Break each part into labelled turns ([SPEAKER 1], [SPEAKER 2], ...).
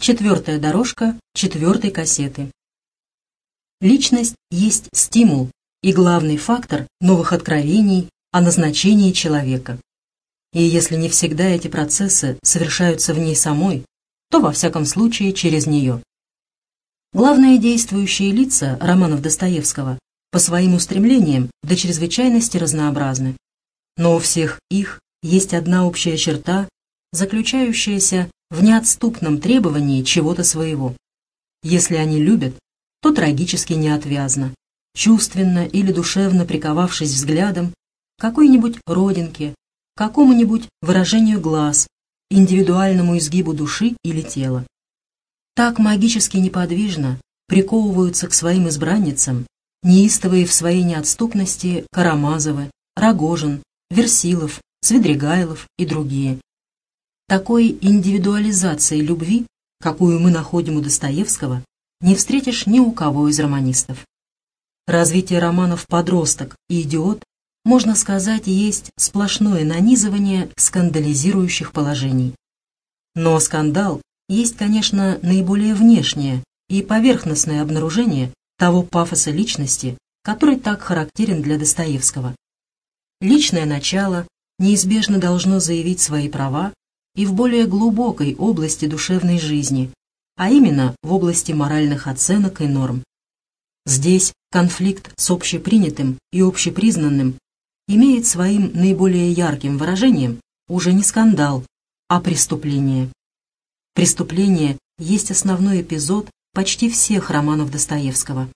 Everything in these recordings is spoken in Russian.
[SPEAKER 1] Четвертая дорожка четвертой кассеты. Личность есть стимул и главный фактор новых откровений о назначении человека. И если не всегда эти процессы совершаются в ней самой, то во всяком случае через нее. Главные действующие лица романов Достоевского по своим устремлениям до чрезвычайности разнообразны. Но у всех их есть одна общая черта, заключающаяся в неотступном требовании чего-то своего. Если они любят, то трагически неотвязно, чувственно или душевно приковавшись взглядом к какой-нибудь родинке, какому-нибудь выражению глаз, индивидуальному изгибу души или тела. Так магически неподвижно приковываются к своим избранницам неистовые в своей неотступности Карамазовы, Рогожин, Версилов, Свидригайлов и другие. Такой индивидуализации любви, какую мы находим у Достоевского, не встретишь ни у кого из романистов. Развитие романов «Подросток» и «Идиот» можно сказать, есть сплошное нанизывание скандализирующих положений. Но скандал есть, конечно, наиболее внешнее и поверхностное обнаружение того пафоса личности, который так характерен для Достоевского. Личное начало неизбежно должно заявить свои права и в более глубокой области душевной жизни, а именно в области моральных оценок и норм. Здесь конфликт с общепринятым и общепризнанным имеет своим наиболее ярким выражением уже не скандал, а преступление. Преступление есть основной эпизод почти всех романов Достоевского.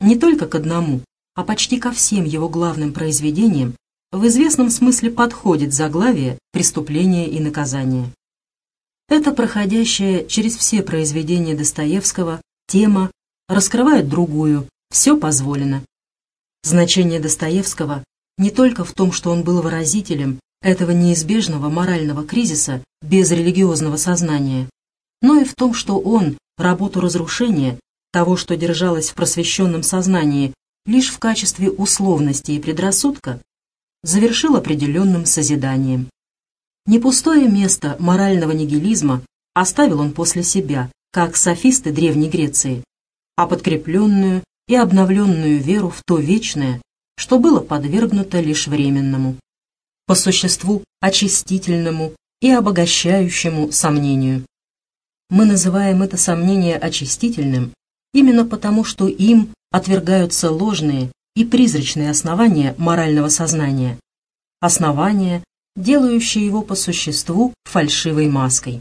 [SPEAKER 1] Не только к одному, а почти ко всем его главным произведениям в известном смысле подходит заглавие «Преступление и наказание». Это проходящая через все произведения Достоевского тема раскрывает другую «все позволено». Значение Достоевского не только в том, что он был выразителем этого неизбежного морального кризиса без религиозного сознания, но и в том, что он работу разрушения того, что держалось в просвещенном сознании лишь в качестве условности и предрассудка, завершил определенным созиданием. Не пустое место морального нигилизма оставил он после себя, как софисты Древней Греции, а подкрепленную и обновленную веру в то вечное, что было подвергнуто лишь временному, по существу очистительному и обогащающему сомнению. Мы называем это сомнение очистительным именно потому, что им отвергаются ложные и призрачные основания морального сознания, основания, делающие его по существу фальшивой маской.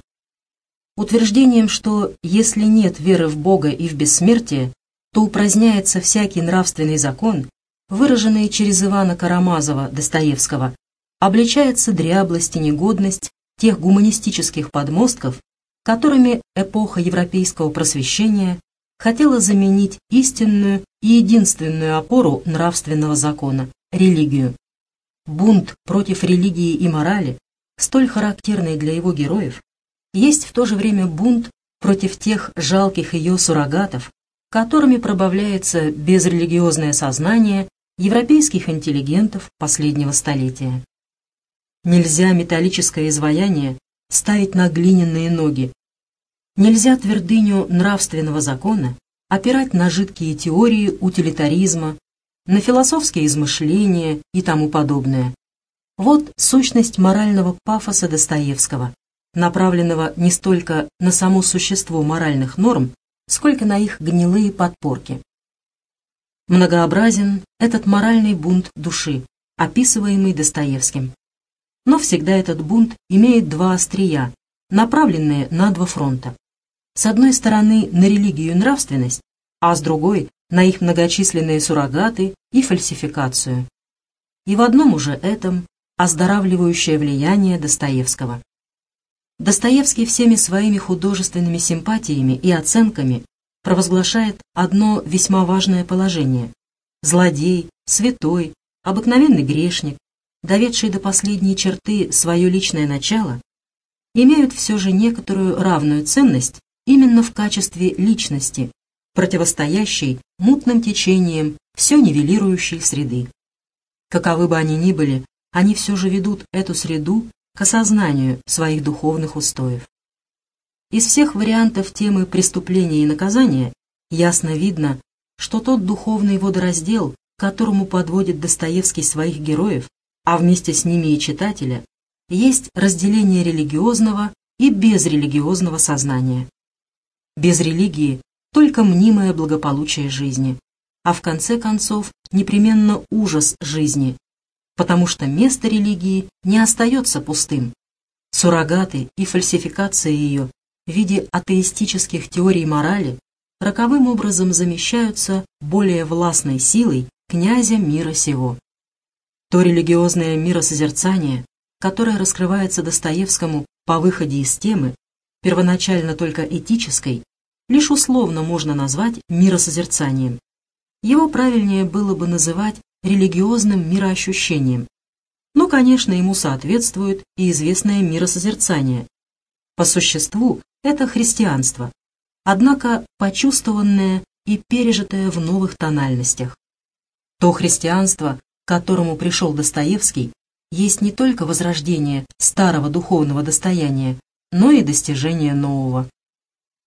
[SPEAKER 1] Утверждением, что если нет веры в Бога и в бессмертие, то упраздняется всякий нравственный закон, выраженный через Ивана Карамазова Достоевского, обличается дряблость и негодность тех гуманистических подмостков, которыми эпоха европейского просвещения хотела заменить истинную и единственную опору нравственного закона – религию. Бунт против религии и морали, столь характерный для его героев, есть в то же время бунт против тех жалких ее суррогатов, которыми пробавляется безрелигиозное сознание европейских интеллигентов последнего столетия. Нельзя металлическое изваяние ставить на глиняные ноги, Нельзя твердыню нравственного закона опирать на жидкие теории утилитаризма, на философские измышления и тому подобное. Вот сущность морального пафоса Достоевского, направленного не столько на само существо моральных норм, сколько на их гнилые подпорки. Многообразен этот моральный бунт души, описываемый Достоевским. Но всегда этот бунт имеет два острия, направленные на два фронта. С одной стороны на религию и нравственность, а с другой на их многочисленные суррогаты и фальсификацию. И в одном уже этом оздоравливающее влияние Достоевского. Достоевский всеми своими художественными симпатиями и оценками провозглашает одно весьма важное положение. Злодей, святой, обыкновенный грешник, доведший до последней черты свое личное начало, имеют все же некоторую равную ценность именно в качестве личности, противостоящей мутным течениям все нивелирующей среды. Каковы бы они ни были, они все же ведут эту среду к осознанию своих духовных устоев. Из всех вариантов темы преступления и наказания ясно видно, что тот духовный водораздел, которому подводит Достоевский своих героев, а вместе с ними и читателя, есть разделение религиозного и безрелигиозного сознания. Без религии только мнимое благополучие жизни, а в конце концов непременно ужас жизни, потому что место религии не остается пустым. Суррогаты и фальсификация ее в виде атеистических теорий морали роковым образом замещаются более властной силой князя мира сего. То религиозное миросозерцание, которое раскрывается Достоевскому по выходе из темы, первоначально только этической, лишь условно можно назвать миросозерцанием. Его правильнее было бы называть религиозным мироощущением. Но, конечно, ему соответствует и известное миросозерцание. По существу это христианство, однако почувствованное и пережитое в новых тональностях. То христианство, к которому пришел Достоевский, есть не только возрождение старого духовного достояния, но и достижение нового.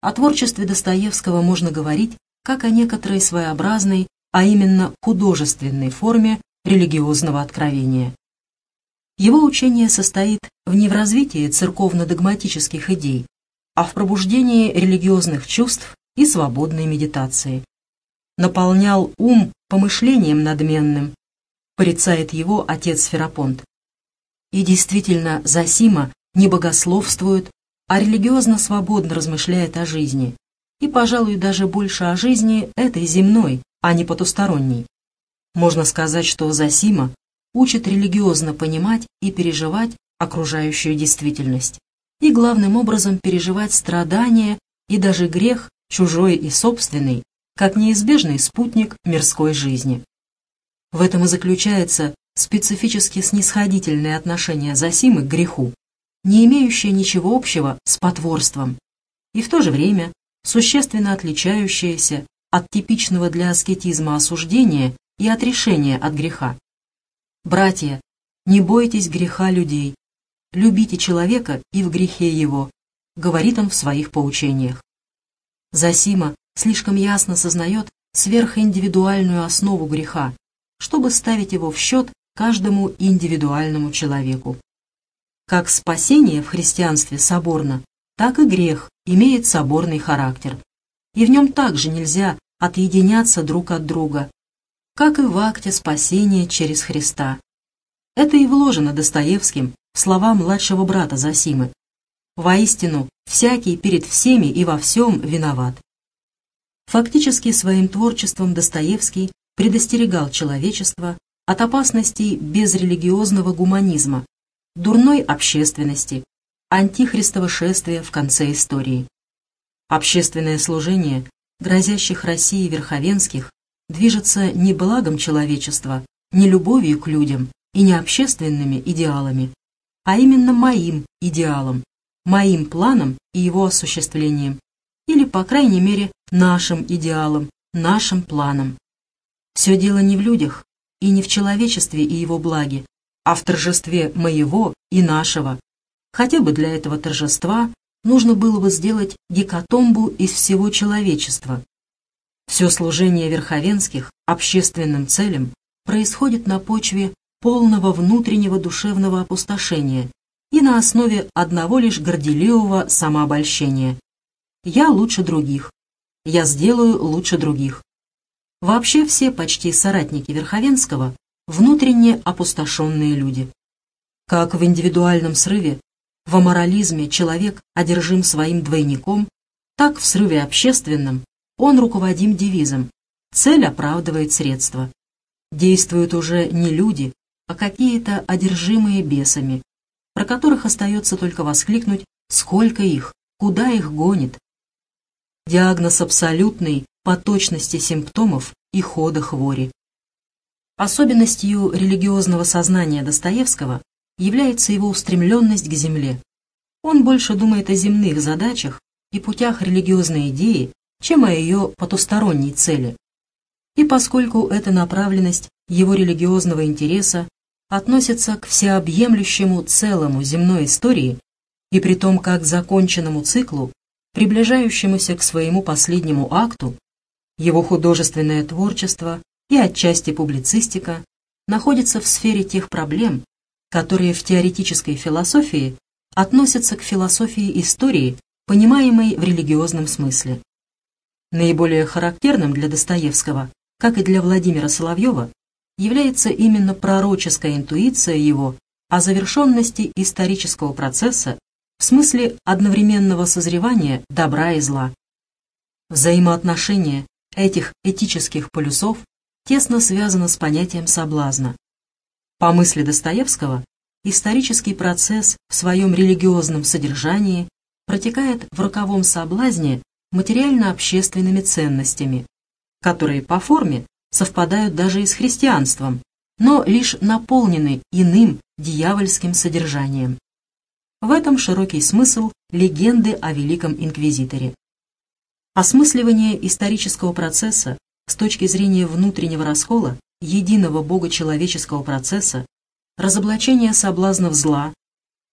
[SPEAKER 1] О творчестве Достоевского можно говорить как о некоторой своеобразной, а именно художественной форме религиозного откровения. Его учение состоит в не в развитии церковно-догматических идей, а в пробуждении религиозных чувств и свободной медитации. Наполнял ум помышлением надменным, порицает его отец Ферапонт. И действительно, Засима не богословствует, а религиозно свободно размышляет о жизни, и, пожалуй, даже больше о жизни этой земной, а не потусторонней. Можно сказать, что Засима учит религиозно понимать и переживать окружающую действительность, и главным образом переживать страдания и даже грех, чужой и собственный, как неизбежный спутник мирской жизни. В этом и заключается специфически снисходительное отношение Зосимы к греху, не имеющее ничего общего с потворством, и в то же время существенно отличающееся от типичного для аскетизма осуждения и отрешения от греха. Братья, не бойтесь греха людей, любите человека и в грехе его, говорит он в своих поучениях. Зосима слишком ясно сознает сверхиндивидуальную основу греха, чтобы ставить его в счет каждому индивидуальному человеку. Как спасение в христианстве соборно, так и грех имеет соборный характер. И в нем также нельзя отъединяться друг от друга, как и в акте спасения через Христа. Это и вложено Достоевским в слова младшего брата Зосимы. Воистину, всякий перед всеми и во всем виноват. Фактически своим творчеством Достоевский предостерегал человечество от опасностей безрелигиозного гуманизма, дурной общественности, антихристово шествия в конце истории. Общественное служение, грозящих России верховенских, движется не благом человечества, не любовью к людям и не общественными идеалами, а именно моим идеалом, моим планом и его осуществлением, или, по крайней мере, нашим идеалом, нашим планом. Все дело не в людях и не в человечестве и его благе, а в торжестве моего и нашего. Хотя бы для этого торжества нужно было бы сделать гекатомбу из всего человечества. Все служение верховенских общественным целям происходит на почве полного внутреннего душевного опустошения и на основе одного лишь горделивого самообольщения. «Я лучше других», «Я сделаю лучше других», Вообще все почти соратники Верховенского – внутренне опустошенные люди. Как в индивидуальном срыве, в аморализме человек одержим своим двойником, так в срыве общественном он руководим девизом «Цель оправдывает средства». Действуют уже не люди, а какие-то одержимые бесами, про которых остается только воскликнуть «Сколько их? Куда их гонит?» Диагноз абсолютный по точности симптомов и хода хвори. Особенностью религиозного сознания Достоевского является его устремленность к земле. Он больше думает о земных задачах и путях религиозной идеи, чем о ее потусторонней цели. И поскольку эта направленность его религиозного интереса относится к всеобъемлющему целому земной истории, и при том как законченному циклу, приближающемуся к своему последнему акту, его художественное творчество и отчасти публицистика находятся в сфере тех проблем, которые в теоретической философии относятся к философии истории, понимаемой в религиозном смысле. Наиболее характерным для Достоевского, как и для Владимира Соловьева, является именно пророческая интуиция его о завершенности исторического процесса в смысле одновременного созревания добра и зла. Взаимоотношения этих этических полюсов тесно связано с понятием соблазна. По мысли Достоевского, исторический процесс в своем религиозном содержании протекает в роковом соблазне материально-общественными ценностями, которые по форме совпадают даже и с христианством, но лишь наполнены иным дьявольским содержанием. В этом широкий смысл легенды о Великом Инквизиторе. Осмысливание исторического процесса с точки зрения внутреннего раскола, единого богочеловеческого процесса, разоблачение соблазнов зла,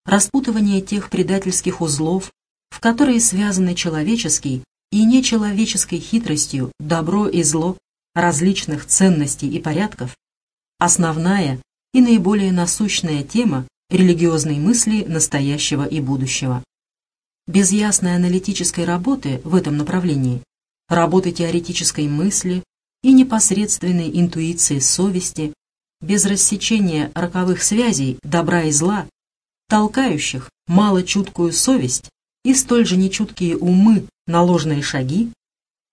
[SPEAKER 1] распутывание тех предательских узлов, в которые связаны человеческий и нечеловеческой хитростью добро и зло различных ценностей и порядков, основная и наиболее насущная тема религиозной мысли настоящего и будущего. Без ясной аналитической работы в этом направлении, работы теоретической мысли и непосредственной интуиции совести, без рассечения роковых связей добра и зла, толкающих малочуткую совесть и столь же нечуткие умы на ложные шаги,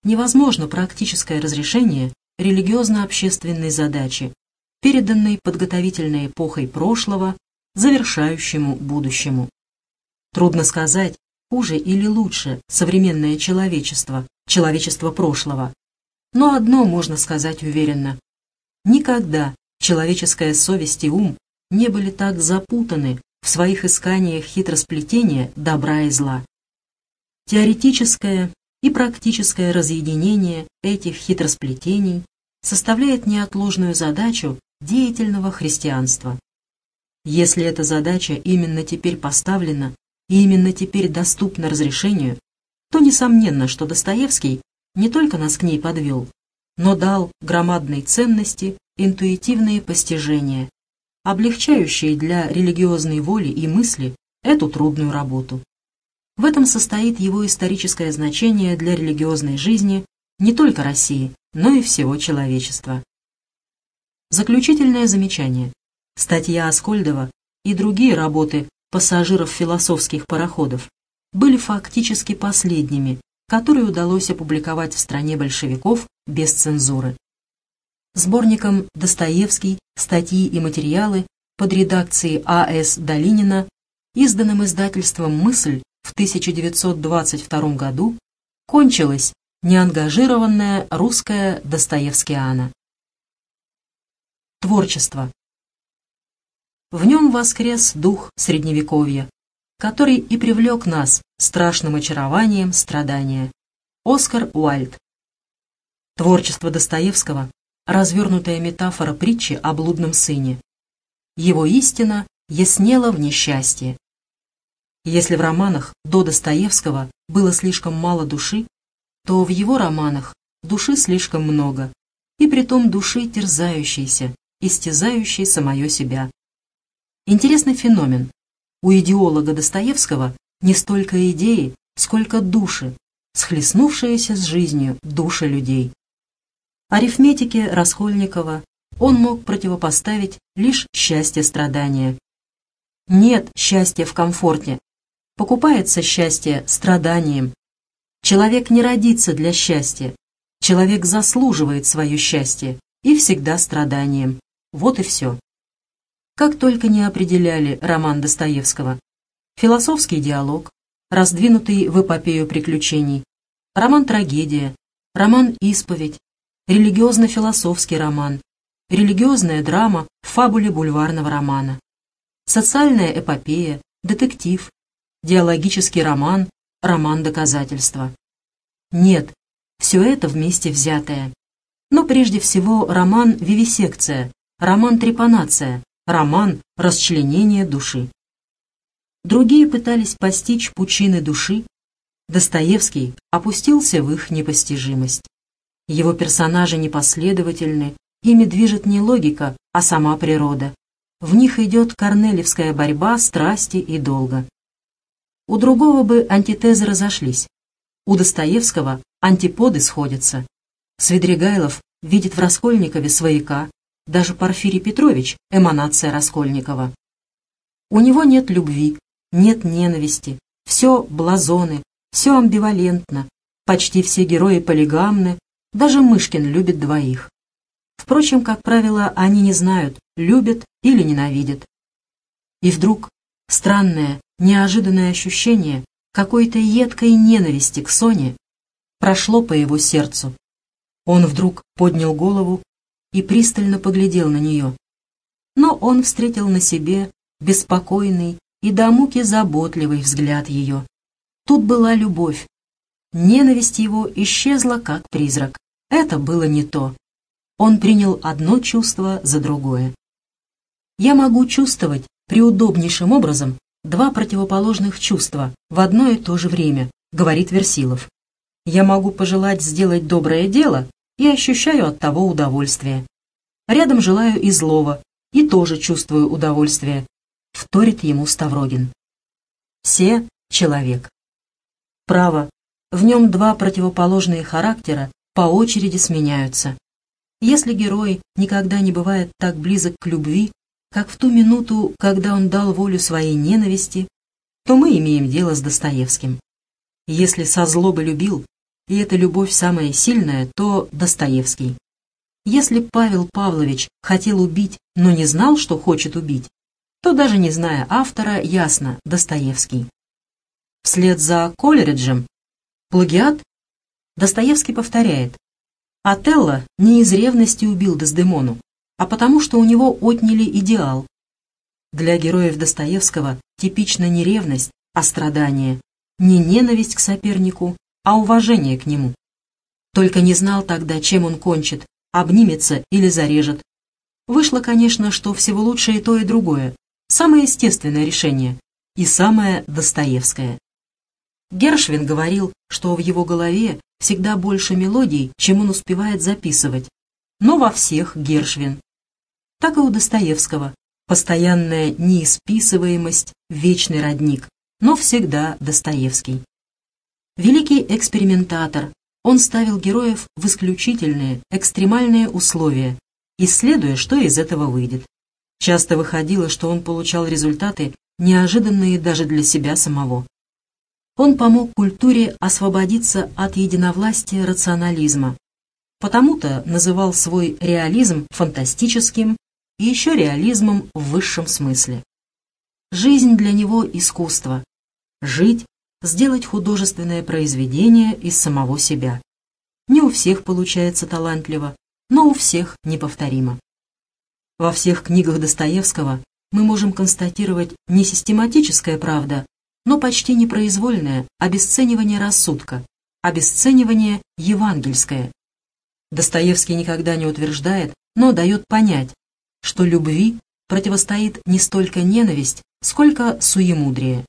[SPEAKER 1] невозможно практическое разрешение религиозно-общественной задачи, переданной подготовительной эпохой прошлого, завершающему будущему. Трудно сказать, хуже или лучше современное человечество, человечество прошлого. Но одно можно сказать уверенно. Никогда человеческая совесть и ум не были так запутаны в своих исканиях хитросплетения добра и зла. Теоретическое и практическое разъединение этих хитросплетений составляет неотложную задачу деятельного христианства. Если эта задача именно теперь поставлена и именно теперь доступна разрешению, то несомненно, что Достоевский не только нас к ней подвел, но дал громадной ценности интуитивные постижения, облегчающие для религиозной воли и мысли эту трудную работу. В этом состоит его историческое значение для религиозной жизни не только России, но и всего человечества. Заключительное замечание. Статья Аскольдова и другие работы пассажиров философских пароходов были фактически последними, которые удалось опубликовать в стране большевиков без цензуры сборником «Достоевский. Статьи и материалы» под редакцией А.С. Долинина, изданным издательством «Мысль» в 1922 году, кончилась неангажированная русская Достоевскиана. Творчество. В нем воскрес дух Средневековья, который и привлек нас страшным очарованием страдания. Оскар Уальд. Творчество Достоевского развернутая метафора притчи о блудном сыне. Его истина яснела в несчастье. Если в романах до Достоевского было слишком мало души, то в его романах души слишком много, и притом души терзающейся, истязающей самое себя. Интересный феномен. У идеолога Достоевского не столько идеи, сколько души, схлестнувшиеся с жизнью души людей. Арифметике Раскольникова он мог противопоставить лишь счастье страдания. Нет счастья в комфорте. Покупается счастье страданием. Человек не родится для счастья. Человек заслуживает свое счастье и всегда страданием. Вот и все. Как только не определяли роман Достоевского. Философский диалог, раздвинутый в эпопею приключений, роман-трагедия, роман-исповедь, религиозно-философский роман, религиозная драма в фабуле бульварного романа, социальная эпопея, детектив, диалогический роман, роман доказательства. Нет, все это вместе взятое. Но прежде всего роман «Вивисекция», роман «Трепанация», роман «Расчленение души». Другие пытались постичь пучины души, Достоевский опустился в их непостижимость. Его персонажи непоследовательны, ими движет не логика, а сама природа. В них идет корнелевская борьба страсти и долга. У другого бы антитезы разошлись. У Достоевского антиподы сходятся. Свидригайлов видит в Раскольникове свояка, даже Порфирий Петрович – эманация Раскольникова. У него нет любви, нет ненависти, все блазоны, все амбивалентно, почти все герои полигамны, даже Мышкин любит двоих. Впрочем, как правило, они не знают, любят или ненавидят. И вдруг странное, неожиданное ощущение какой-то едкой ненависти к Соне прошло по его сердцу. Он вдруг поднял голову и пристально поглядел на нее. Но он встретил на себе беспокойный и до муки заботливый взгляд ее. Тут была любовь. Ненависть его исчезла, как призрак. Это было не то. Он принял одно чувство за другое. Я могу чувствовать приудобнейшим образом два противоположных чувства в одно и то же время, говорит Версилов. Я могу пожелать сделать доброе дело и ощущаю от того удовольствие. Рядом желаю и злого, и тоже чувствую удовольствие, вторит ему Ставрогин. Все — человек. Право, в нем два противоположные характера по очереди сменяются. Если герой никогда не бывает так близок к любви, как в ту минуту, когда он дал волю своей ненависти, то мы имеем дело с Достоевским. Если со злобы любил, и эта любовь самая сильная, то Достоевский. Если Павел Павлович хотел убить, но не знал, что хочет убить, то даже не зная автора, ясно, Достоевский. Вслед за Колериджем плагиат Достоевский повторяет Отелло не из ревности убил Дездемону, а потому что у него отняли идеал. Для героев Достоевского типична не ревность, а страдание, не ненависть к сопернику, а уважение к нему. Только не знал тогда, чем он кончит, обнимется или зарежет. Вышло, конечно, что всего лучше и то, и другое. Самое естественное решение и самое Достоевское. Гершвин говорил, что в его голове всегда больше мелодий, чем он успевает записывать, но во всех Гершвин. Так и у Достоевского. Постоянная неисписываемость, вечный родник, но всегда Достоевский. Великий экспериментатор, он ставил героев в исключительные, экстремальные условия, исследуя, что из этого выйдет. Часто выходило, что он получал результаты, неожиданные даже для себя самого. Он помог культуре освободиться от единовластия рационализма. Потому-то называл свой реализм фантастическим и еще реализмом в высшем смысле. Жизнь для него – искусство. Жить сделать художественное произведение из самого себя. Не у всех получается талантливо, но у всех неповторимо. Во всех книгах Достоевского мы можем констатировать не систематическая правда, но почти непроизвольное обесценивание рассудка, обесценивание евангельское. Достоевский никогда не утверждает, но дает понять, что любви противостоит не столько ненависть, сколько суемудрие.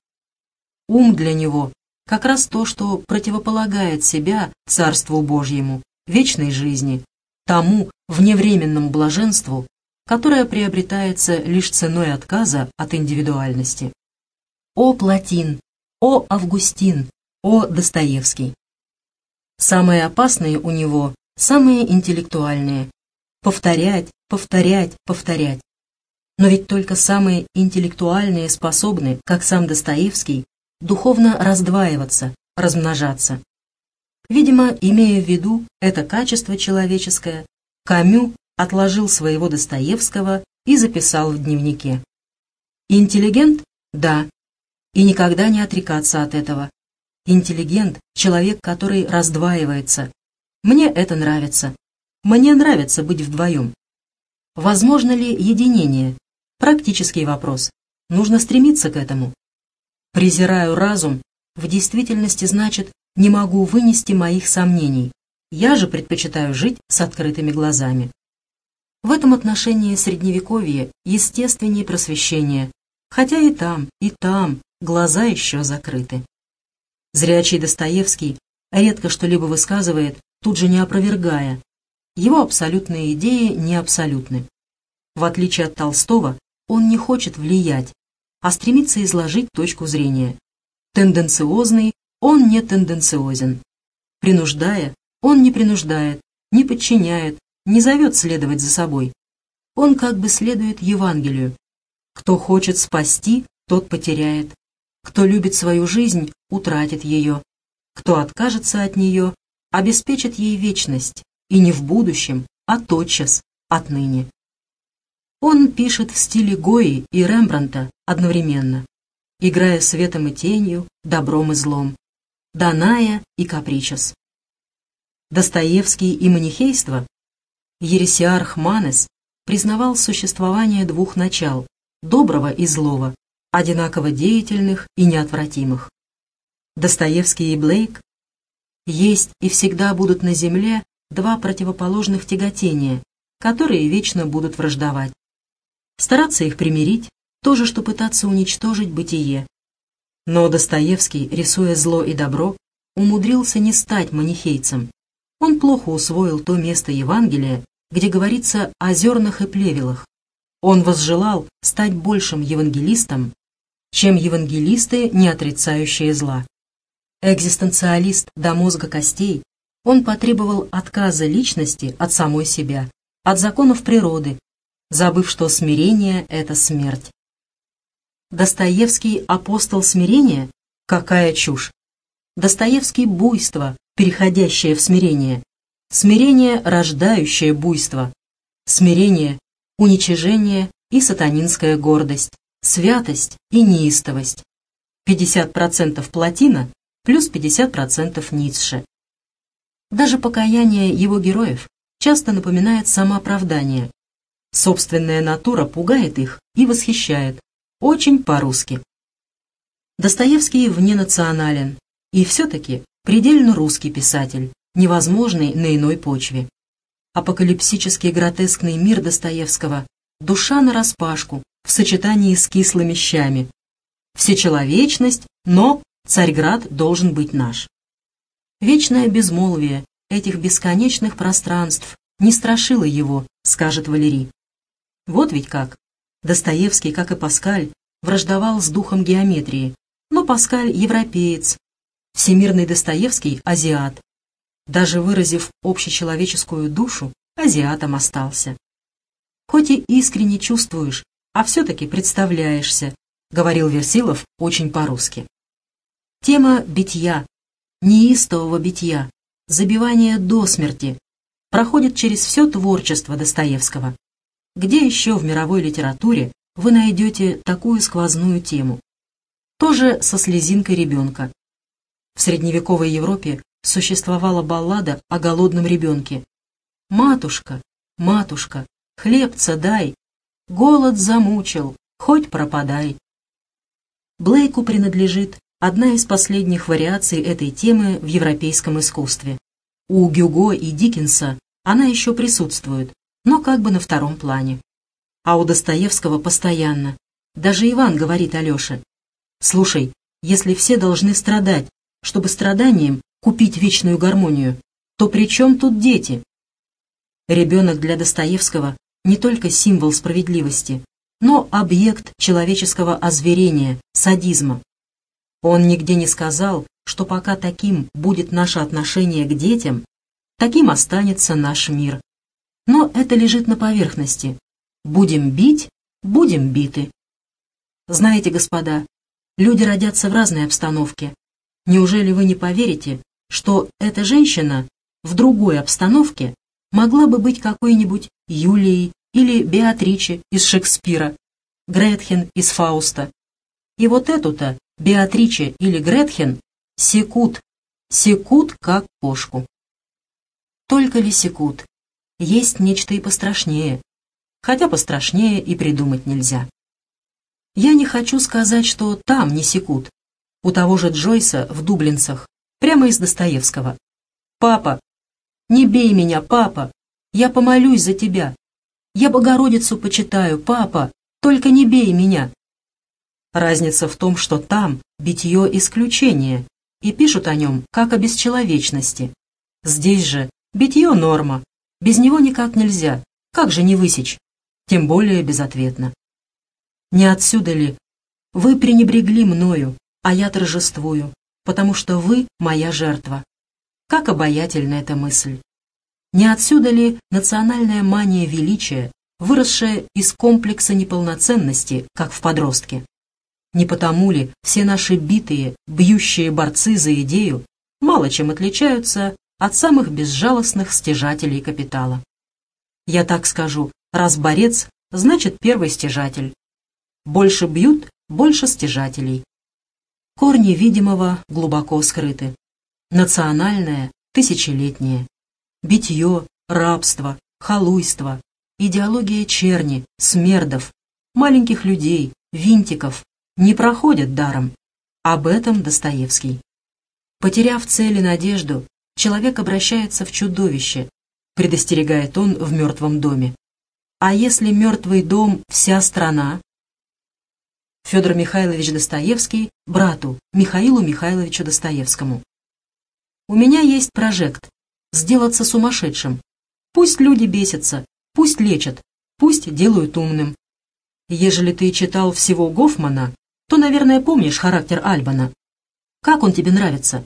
[SPEAKER 1] Ум для него как раз то, что противополагает себя Царству Божьему, вечной жизни, тому вневременному блаженству, которое приобретается лишь ценой отказа от индивидуальности. О Платин, о Августин, о Достоевский. Самые опасные у него, самые интеллектуальные. Повторять, повторять, повторять. Но ведь только самые интеллектуальные способны, как сам Достоевский, духовно раздваиваться, размножаться. Видимо, имея в виду это качество человеческое, Камю отложил своего Достоевского и записал в дневнике. Интеллигент? Да. И никогда не отрекаться от этого. Интеллигент — человек, который раздваивается. Мне это нравится. Мне нравится быть вдвоем. Возможно ли единение? Практический вопрос. Нужно стремиться к этому. Презираю разум в действительности значит «не могу вынести моих сомнений». Я же предпочитаю жить с открытыми глазами. В этом отношении Средневековье естественнее просвещение, хотя и там, и там глаза еще закрыты. Зрячий Достоевский редко что-либо высказывает, тут же не опровергая. Его абсолютные идеи не абсолютны. В отличие от Толстого, он не хочет влиять, а стремится изложить точку зрения. Тенденциозный, он не тенденциозен. Принуждая, он не принуждает, не подчиняет, не зовет следовать за собой. Он как бы следует Евангелию. Кто хочет спасти, тот потеряет. Кто любит свою жизнь, утратит ее. Кто откажется от нее, обеспечит ей вечность, и не в будущем, а тотчас, отныне. Он пишет в стиле Гои и Рембранта одновременно, играя светом и тенью, добром и злом, Даная и Капричас. Достоевский и манихейство Ересиарх Манес признавал существование двух начал – доброго и злого, одинаково деятельных и неотвратимых. Достоевский и Блейк есть и всегда будут на земле два противоположных тяготения, которые вечно будут враждовать. Стараться их примирить – то же, что пытаться уничтожить бытие. Но Достоевский, рисуя зло и добро, умудрился не стать манихейцем. Он плохо усвоил то место Евангелия, где говорится о зернах и плевелах. Он возжелал стать большим евангелистом, чем евангелисты, не отрицающие зла. Экзистенциалист до мозга костей, он потребовал отказа личности от самой себя, от законов природы, забыв, что смирение — это смерть. Достоевский — апостол смирения? Какая чушь! Достоевский — буйство, переходящее в смирение. Смирение, рождающее буйство. Смирение, уничижение и сатанинская гордость, святость и неистовость. 50% плотина плюс 50% Ницше. Даже покаяние его героев часто напоминает самооправдание. Собственная натура пугает их и восхищает. Очень по-русски. Достоевский вненационален и все-таки предельно русский писатель, невозможный на иной почве. Апокалипсический гротескный мир Достоевского – душа нараспашку в сочетании с кислыми щами. Всечеловечность, но Царьград должен быть наш. Вечное безмолвие этих бесконечных пространств не страшило его, скажет Валерий. Вот ведь как. Достоевский, как и Паскаль, враждовал с духом геометрии, но Паскаль — европеец, всемирный Достоевский — азиат. Даже выразив общечеловеческую душу, азиатом остался. Хоть и искренне чувствуешь, а все-таки представляешься, говорил Версилов очень по-русски. Тема битья, неистового битья, забивания до смерти проходит через все творчество Достоевского. Где еще в мировой литературе вы найдете такую сквозную тему? Тоже со слезинкой ребенка. В средневековой Европе существовала баллада о голодном ребенке. «Матушка, матушка, хлебца дай, голод замучил, хоть пропадай». Блейку принадлежит одна из последних вариаций этой темы в европейском искусстве. У Гюго и Диккенса она еще присутствует, но как бы на втором плане. А у Достоевского постоянно. Даже Иван говорит Алёше, «Слушай, если все должны страдать, чтобы страданием купить вечную гармонию, то при чем тут дети?» Ребенок для Достоевского не только символ справедливости, но объект человеческого озверения, садизма. Он нигде не сказал, что пока таким будет наше отношение к детям, таким останется наш мир. Но это лежит на поверхности. Будем бить, будем биты. Знаете, господа, люди родятся в разной обстановке. Неужели вы не поверите, что эта женщина в другой обстановке могла бы быть какой-нибудь Юлией или Беатриче из Шекспира, Гретхен из Фауста? И вот эту-то Беатриче или Гретхен секут, секут как кошку. Только ли секут? Есть нечто и пострашнее, хотя пострашнее и придумать нельзя. Я не хочу сказать, что там не секут. У того же Джойса в Дублинцах, прямо из Достоевского. «Папа! Не бей меня, папа! Я помолюсь за тебя! Я Богородицу почитаю, папа! Только не бей меня!» Разница в том, что там битье исключение, и пишут о нем как о бесчеловечности. Здесь же битье норма, без него никак нельзя, как же не высечь, тем более безответно. Не отсюда ли вы пренебрегли мною, а я торжествую, потому что вы моя жертва. Как обаятельна эта мысль! Не отсюда ли национальная мания величия, выросшая из комплекса неполноценности, как в подростке? Не потому ли все наши битые, бьющие борцы за идею мало чем отличаются от самых безжалостных стяжателей капитала? Я так скажу, раз борец, значит первый стяжатель. Больше бьют, больше стяжателей. Корни видимого глубоко скрыты. Национальное, тысячелетнее. Битье, рабство, халуйство, идеология черни, смердов, маленьких людей, винтиков не проходят даром. Об этом Достоевский. Потеряв цель и надежду, человек обращается в чудовище, предостерегает он в мертвом доме. А если мертвый дом — вся страна, Федор Михайлович Достоевский брату Михаилу Михайловичу Достоевскому. «У меня есть прожект – сделаться сумасшедшим. Пусть люди бесятся, пусть лечат, пусть делают умным. Ежели ты читал всего Гофмана, то, наверное, помнишь характер Альбана. Как он тебе нравится?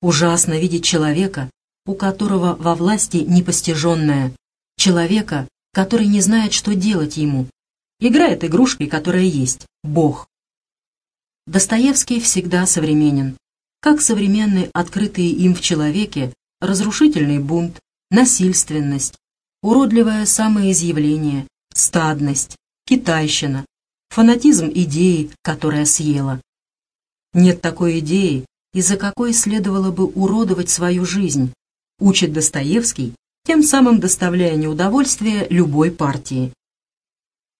[SPEAKER 1] Ужасно видеть человека, у которого во власти непостиженное, человека, который не знает, что делать ему, играет игрушкой, которая есть, Бог. Достоевский всегда современен. Как современны открытые им в человеке разрушительный бунт, насильственность, уродливое самоизъявление, стадность, китайщина, фанатизм идеи, которая съела. Нет такой идеи, из-за какой следовало бы уродовать свою жизнь, учит Достоевский, тем самым доставляя неудовольствие любой партии.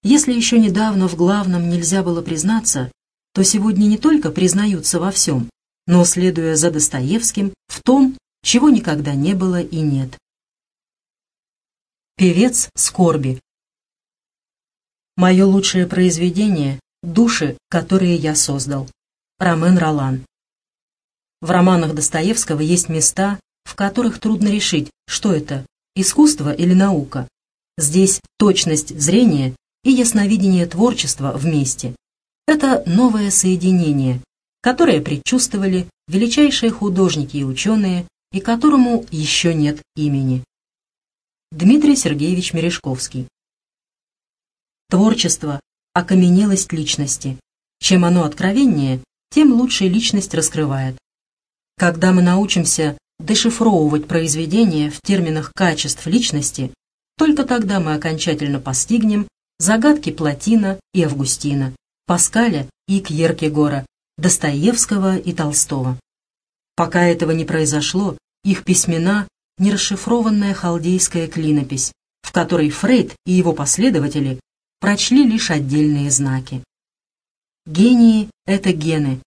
[SPEAKER 1] Если еще недавно в главном нельзя было признаться, то сегодня не только признаются во всем, но, следуя за Достоевским, в том, чего никогда не было и нет. Певец скорби Мое лучшее произведение — души, которые я создал. Ромен Ролан В романах Достоевского есть места, в которых трудно решить, что это — искусство или наука. Здесь точность зрения и ясновидение творчества вместе. Это новое соединение, которое предчувствовали величайшие художники и ученые, и которому еще нет имени. Дмитрий Сергеевич Мережковский Творчество – окаменелость личности. Чем оно откровеннее, тем лучше личность раскрывает. Когда мы научимся дешифровывать произведения в терминах качеств личности, только тогда мы окончательно постигнем Загадки Платина и Августина, Паскаля и Кьеркегора, Достоевского и Толстого. Пока этого не произошло, их письмена – нерасшифрованная халдейская клинопись, в которой Фрейд и его последователи прочли лишь отдельные знаки. Гении – это гены.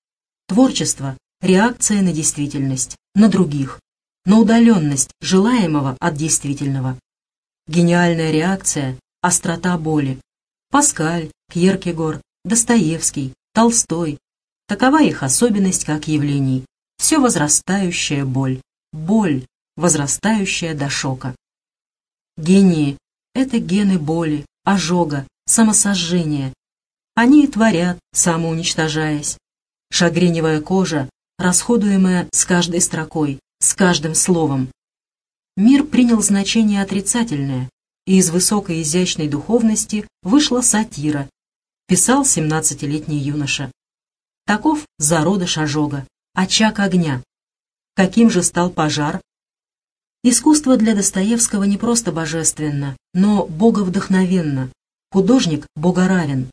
[SPEAKER 1] Творчество – реакция на действительность, на других, на удаленность желаемого от действительного. Гениальная реакция острота боли. Паскаль, Кьеркегор, Достоевский, Толстой. Такова их особенность как явлений. Все возрастающая боль. Боль, возрастающая до шока. Гении — это гены боли, ожога, самосожжения. Они и творят, самоуничтожаясь. Шагреневая кожа, расходуемая с каждой строкой, с каждым словом. Мир принял значение отрицательное, и из высокой изящной духовности вышла сатира, писал 17-летний юноша. Таков зародыш ожога, очаг огня. Каким же стал пожар? Искусство для Достоевского не просто божественно, но боговдохновенно. Художник богоравен.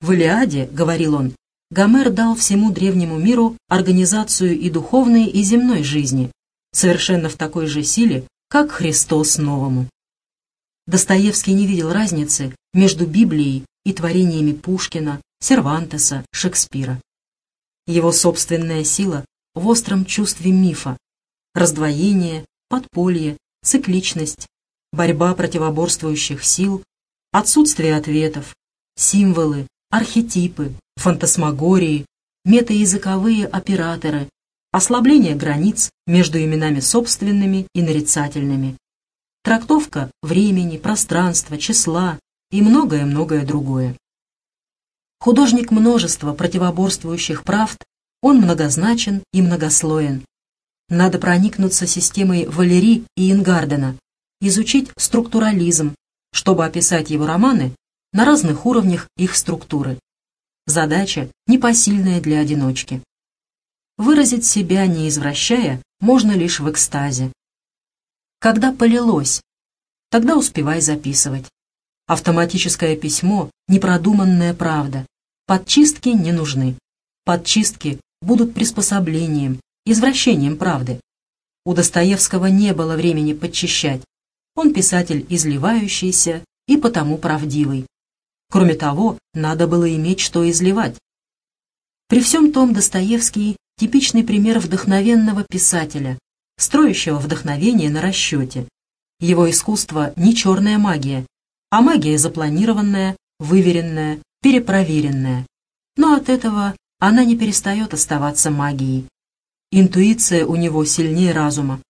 [SPEAKER 1] В «Илиаде», — говорил он, Гомер дал всему древнему миру организацию и духовной, и земной жизни, совершенно в такой же силе, как Христос новому. Достоевский не видел разницы между Библией и творениями Пушкина, Сервантеса, Шекспира. Его собственная сила в остром чувстве мифа, раздвоение, подполье, цикличность, борьба противоборствующих сил, отсутствие ответов, символы, архетипы, фантасмагории, метаязыковые операторы, ослабление границ между именами собственными и нарицательными, трактовка времени, пространства, числа и многое-многое другое. Художник множества противоборствующих правд, он многозначен и многослоен. Надо проникнуться системой Валери и Ингардена, изучить структурализм, чтобы описать его романы на разных уровнях их структуры. Задача непосильная для одиночки. Выразить себя, не извращая, можно лишь в экстазе. Когда полилось, тогда успевай записывать. Автоматическое письмо — непродуманная правда. Подчистки не нужны. Подчистки будут приспособлением, извращением правды. У Достоевского не было времени подчищать. Он писатель изливающийся и потому правдивый. Кроме того, надо было иметь что изливать. При всем том Достоевский – типичный пример вдохновенного писателя, строящего вдохновение на расчете. Его искусство не черная магия, а магия запланированная, выверенная, перепроверенная. Но от этого она не перестает оставаться магией. Интуиция у него сильнее разума.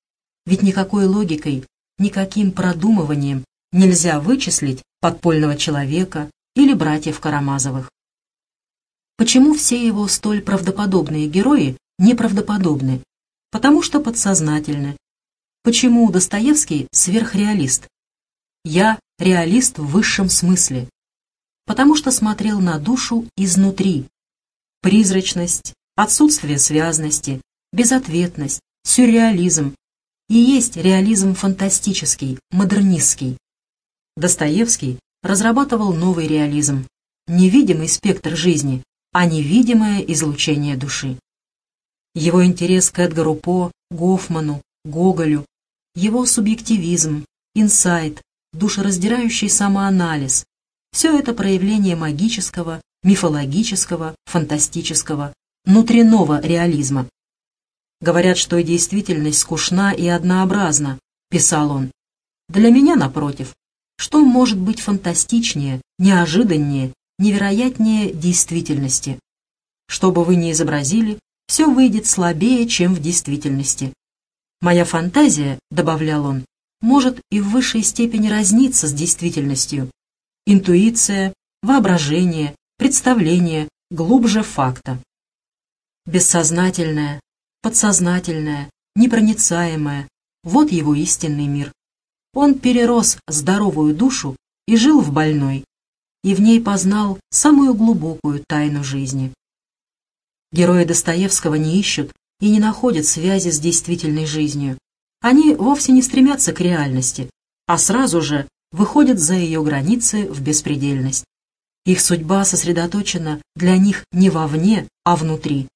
[SPEAKER 1] Ведь никакой логикой, никаким продумыванием нельзя вычислить подпольного человека или братьев Карамазовых. Почему все его столь правдоподобные герои неправдоподобны? Потому что подсознательны. Почему Достоевский сверхреалист? Я реалист в высшем смысле. Потому что смотрел на душу изнутри. Призрачность, отсутствие связности, безответность, сюрреализм и есть реализм фантастический, модернистский. Достоевский разрабатывал новый реализм, невидимый спектр жизни, а невидимое излучение души. Его интерес к Эдгару По, Гофману, Гоголю, его субъективизм, инсайт, душераздирающий самоанализ – все это проявление магического, мифологического, фантастического, внутреннего реализма. Говорят, что действительность скучна и однообразна, писал он. Для меня, напротив, что может быть фантастичнее, неожиданнее, невероятнее действительности? Что бы вы ни изобразили, все выйдет слабее, чем в действительности. Моя фантазия, добавлял он, может и в высшей степени разниться с действительностью. Интуиция, воображение, представление глубже факта. Бессознательное, подсознательное, непроницаемое – вот его истинный мир. Он перерос здоровую душу и жил в больной, и в ней познал самую глубокую тайну жизни. Герои Достоевского не ищут и не находят связи с действительной жизнью. Они вовсе не стремятся к реальности, а сразу же выходят за ее границы в беспредельность. Их судьба сосредоточена для них не вовне, а внутри.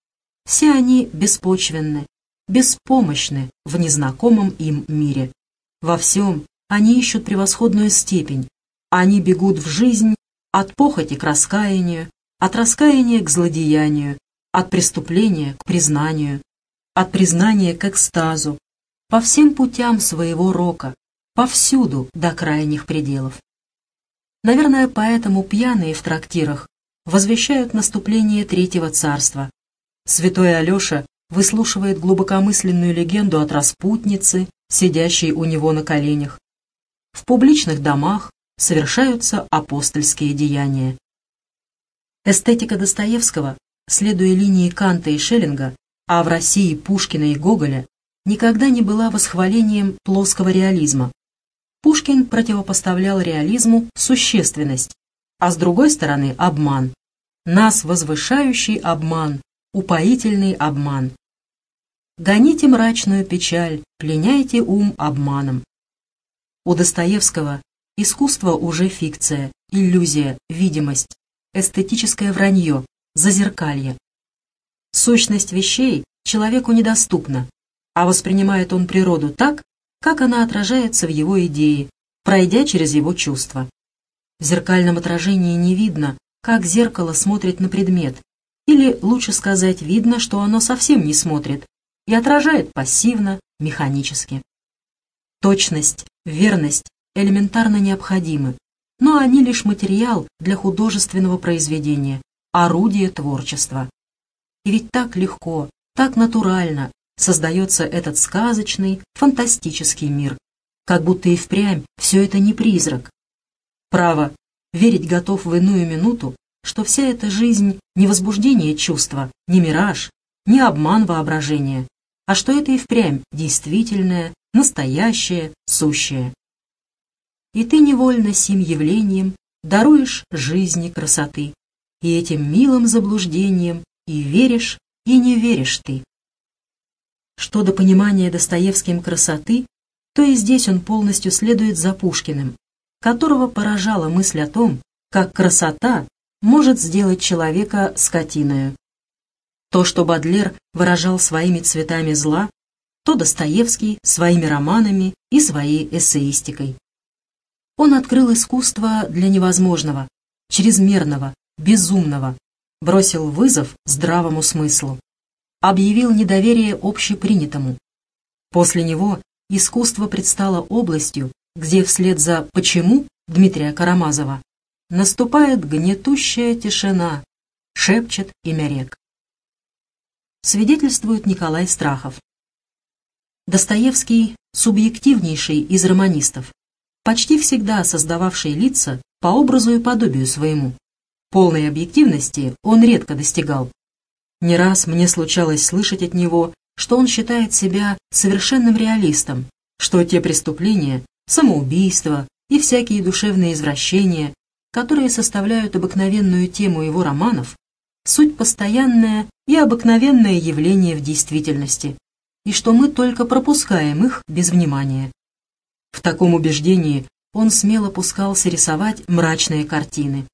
[SPEAKER 1] Все они беспочвенны, беспомощны в незнакомом им мире. Во всем они ищут превосходную степень. Они бегут в жизнь от похоти к раскаянию, от раскаяния к злодеянию, от преступления к признанию, от признания к экстазу, по всем путям своего рока, повсюду до крайних пределов. Наверное, поэтому пьяные в трактирах возвещают наступление Третьего Царства, Святой Алеша выслушивает глубокомысленную легенду от распутницы, сидящей у него на коленях. В публичных домах совершаются апостольские деяния. Эстетика Достоевского, следуя линии Канта и Шеллинга, а в России Пушкина и Гоголя, никогда не была восхвалением плоского реализма. Пушкин противопоставлял реализму существенность, а с другой стороны обман. Нас возвышающий обман, упоительный обман. Гоните мрачную печаль, пленяйте ум обманом. У Достоевского искусство уже фикция, иллюзия, видимость, эстетическое вранье, зазеркалье. Сущность вещей человеку недоступна, а воспринимает он природу так, как она отражается в его идее, пройдя через его чувства. В зеркальном отражении не видно, как зеркало смотрит на предмет, или, лучше сказать, видно, что оно совсем не смотрит и отражает пассивно, механически. Точность, верность элементарно необходимы, но они лишь материал для художественного произведения, орудие творчества. И ведь так легко, так натурально создается этот сказочный, фантастический мир, как будто и впрямь все это не призрак. Право, верить готов в иную минуту, что вся эта жизнь не возбуждение чувства, не мираж, не обман воображения, а что это и впрямь действительное, настоящее, сущее. И ты невольно сим явлением даруешь жизни красоты, и этим милым заблуждением и веришь, и не веришь ты. Что до понимания Достоевским красоты, то и здесь он полностью следует за Пушкиным, которого поражала мысль о том, как красота может сделать человека скотиною. То, что Бадлер выражал своими цветами зла, то Достоевский своими романами и своей эссеистикой. Он открыл искусство для невозможного, чрезмерного, безумного, бросил вызов здравому смыслу, объявил недоверие общепринятому. После него искусство предстало областью, где вслед за «почему» Дмитрия Карамазова наступает гнетущая тишина, шепчет имя рек. Свидетельствует Николай Страхов. Достоевский – субъективнейший из романистов, почти всегда создававший лица по образу и подобию своему. Полной объективности он редко достигал. Не раз мне случалось слышать от него, что он считает себя совершенным реалистом, что те преступления, самоубийства и всякие душевные извращения, которые составляют обыкновенную тему его романов, суть постоянное и обыкновенное явление в действительности, и что мы только пропускаем их без внимания. В таком убеждении он смело пускался рисовать мрачные картины.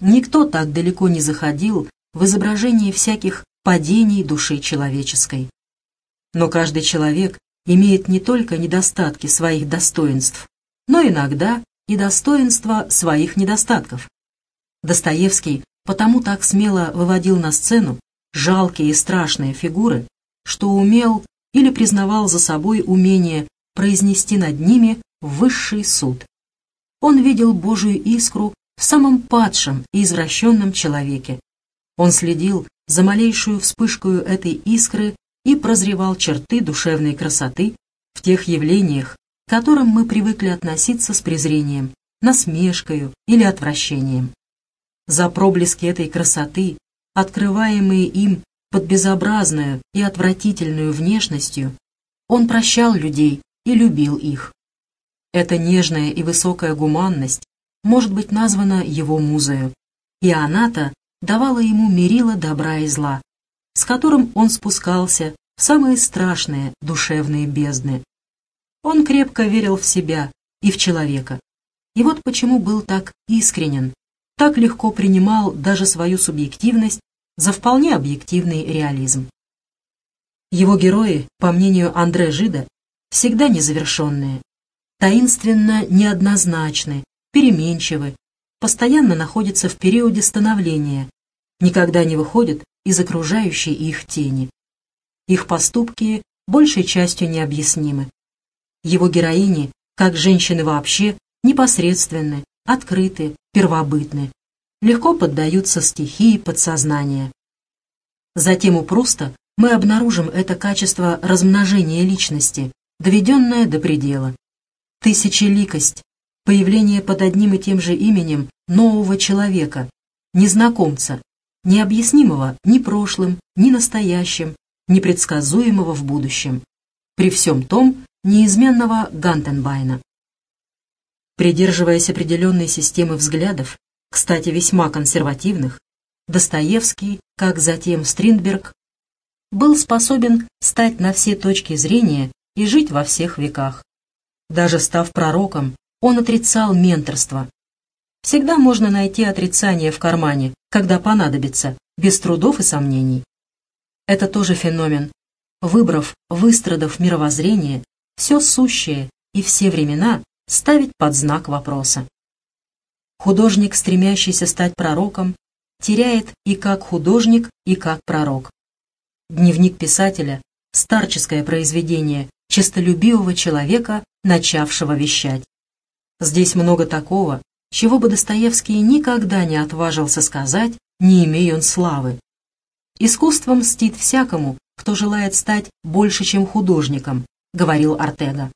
[SPEAKER 1] Никто так далеко не заходил в изображении всяких падений души человеческой. Но каждый человек имеет не только недостатки своих достоинств, но иногда и достоинства своих недостатков. Достоевский потому так смело выводил на сцену жалкие и страшные фигуры, что умел или признавал за собой умение произнести над ними высший суд. Он видел Божию искру в самом падшем и извращенном человеке. Он следил за малейшую вспышкой этой искры и прозревал черты душевной красоты в тех явлениях, к которым мы привыкли относиться с презрением, насмешкою или отвращением. За проблески этой красоты, открываемые им под безобразную и отвратительную внешностью, он прощал людей и любил их. Эта нежная и высокая гуманность может быть названа его музою, и она-то давала ему мерило добра и зла, с которым он спускался в самые страшные душевные бездны. Он крепко верил в себя и в человека. И вот почему был так искренен, так легко принимал даже свою субъективность за вполне объективный реализм. Его герои, по мнению Андре Жида, всегда незавершенные, таинственно неоднозначны, переменчивы, постоянно находятся в периоде становления, никогда не выходят из окружающей их тени. Их поступки большей частью необъяснимы. Его героини, как женщины вообще, непосредственны, открыты, первобытны, легко поддаются стихии подсознания. Затем у Пруста мы обнаружим это качество размножения личности, доведенное до предела. Тысячеликость, появление под одним и тем же именем нового человека, незнакомца, необъяснимого ни прошлым, ни настоящим, непредсказуемого в будущем. При всем том, неизменного Гантенбайна. Придерживаясь определенной системы взглядов, кстати, весьма консервативных, Достоевский, как затем Стриндберг, был способен стать на все точки зрения и жить во всех веках. Даже став пророком, он отрицал менторство. Всегда можно найти отрицание в кармане, когда понадобится, без трудов и сомнений. Это тоже феномен. Выбрав, выстрадав мировоззрение, все сущее и все времена ставить под знак вопроса. Художник, стремящийся стать пророком, теряет и как художник, и как пророк. Дневник писателя – старческое произведение честолюбивого человека, начавшего вещать. Здесь много такого, чего бы Достоевский никогда не отважился сказать, не имея он славы. Искусство мстит всякому, кто желает стать больше, чем художником, говорил Артега.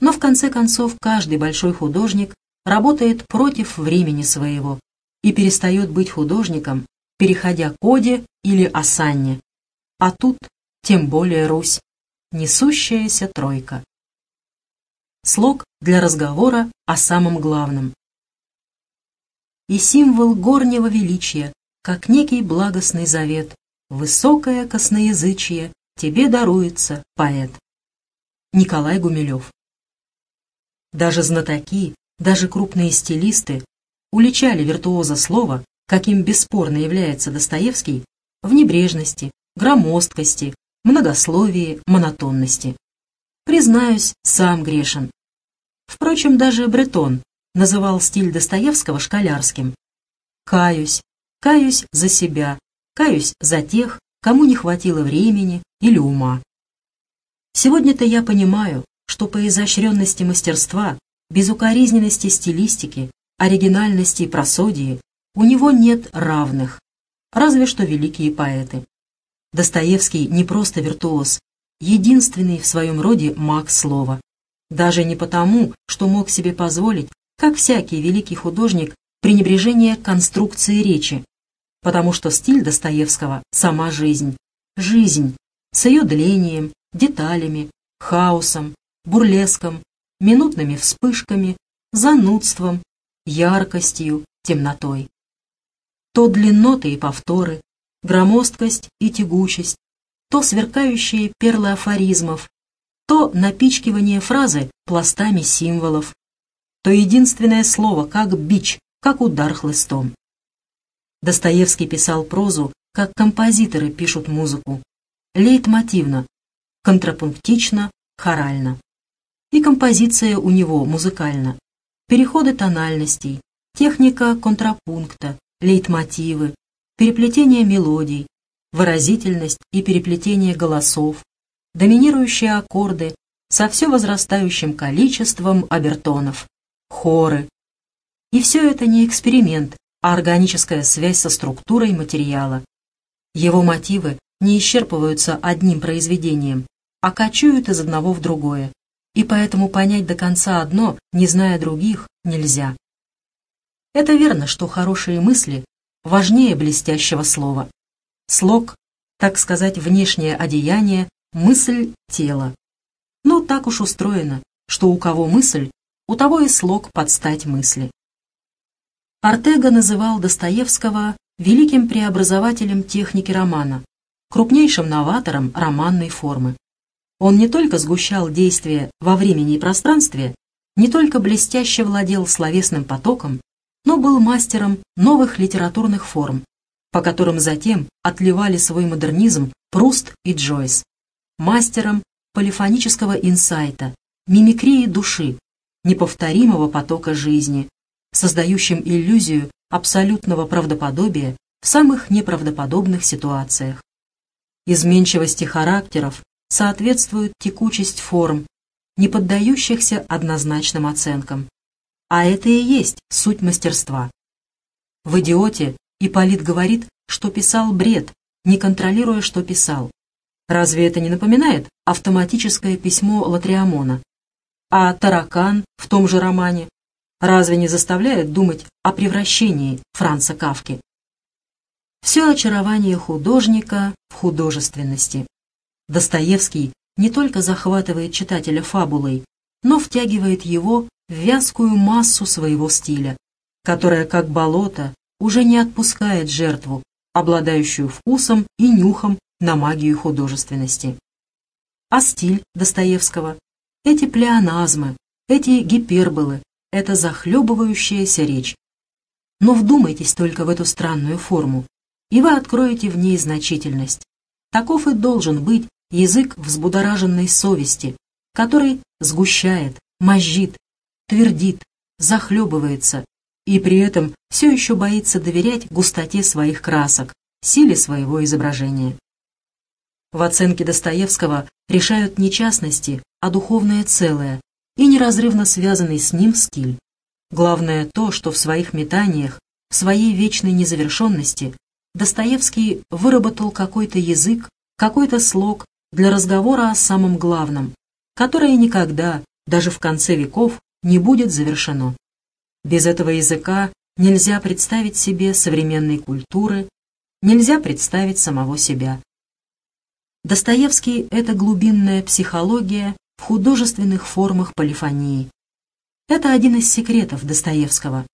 [SPEAKER 1] Но в конце концов каждый большой художник работает против времени своего и перестает быть художником, переходя к Оде или Осанне. А тут тем более Русь, несущаяся тройка. Слог для разговора о самом главном. И символ горнего величия, как некий благостный завет, высокое косноязычие тебе даруется, поэт. Николай Гумилев Даже знатоки, даже крупные стилисты уличали виртуоза слова, каким бесспорно является Достоевский, в небрежности, громоздкости, многословии, монотонности. Признаюсь, сам грешен. Впрочем, даже Бретон называл стиль Достоевского школярским. Каюсь, каюсь за себя, каюсь за тех, кому не хватило времени или ума. Сегодня-то я понимаю, что по изощренности мастерства, безукоризненности стилистики, оригинальности и просодии у него нет равных, разве что великие поэты. Достоевский не просто виртуоз, единственный в своем роде маг слова. Даже не потому, что мог себе позволить, как всякий великий художник, пренебрежение конструкции речи, потому что стиль Достоевского — сама жизнь. Жизнь с ее длением, деталями, хаосом, бурлеском, минутными вспышками, занудством, яркостью, темнотой. То длинноты и повторы, громоздкость и тягучесть, то сверкающие перлы афоризмов, то напичкивание фразы пластами символов, то единственное слово, как бич, как удар хлыстом. Достоевский писал прозу, как композиторы пишут музыку, лейтмотивно, контрапунктично, хорально. И композиция у него музыкальна. Переходы тональностей, техника контрапункта, лейтмотивы, переплетение мелодий, выразительность и переплетение голосов, доминирующие аккорды со все возрастающим количеством обертонов, хоры. И все это не эксперимент, а органическая связь со структурой материала. Его мотивы не исчерпываются одним произведением, а кочуют из одного в другое, и поэтому понять до конца одно, не зная других, нельзя. Это верно, что хорошие мысли важнее блестящего слова. Слог, так сказать, внешнее одеяние, мысль тела. Но так уж устроено, что у кого мысль, у того и слог под стать мысли. Артега называл Достоевского великим преобразователем техники романа, крупнейшим новатором романной формы. Он не только сгущал действие во времени и пространстве, не только блестяще владел словесным потоком, но был мастером новых литературных форм, по которым затем отливали свой модернизм Пруст и Джойс, мастером полифонического инсайта, мимикрии души, неповторимого потока жизни, создающим иллюзию абсолютного правдоподобия в самых неправдоподобных ситуациях. Изменчивости характеров соответствует текучесть форм, не поддающихся однозначным оценкам. А это и есть суть мастерства. В «Идиоте» Ипполит говорит, что писал бред, не контролируя, что писал. Разве это не напоминает автоматическое письмо Латриамона? А «Таракан» в том же романе разве не заставляет думать о превращении Франца Кавки? Все очарование художника в художественности. Достоевский не только захватывает читателя фабулой, но втягивает его в вязкую массу своего стиля, которая, как болото, уже не отпускает жертву, обладающую вкусом и нюхом на магию художественности. А стиль Достоевского, эти плеоназмы, эти гиперболы, это захлебывающаяся речь. Но вдумайтесь только в эту странную форму, и вы откроете в ней значительность. Таков и должен быть язык взбудораженной совести, который сгущает, мозжит, твердит, захлебывается и при этом все еще боится доверять густоте своих красок, силе своего изображения. В оценке Достоевского решают не частности, а духовное целое и неразрывно связанный с ним стиль. Главное то, что в своих метаниях, в своей вечной незавершенности Достоевский выработал какой-то язык, какой-то слог для разговора о самом главном, которое никогда, даже в конце веков, не будет завершено. Без этого языка нельзя представить себе современной культуры, нельзя представить самого себя. Достоевский — это глубинная психология в художественных формах полифонии. Это один из секретов Достоевского.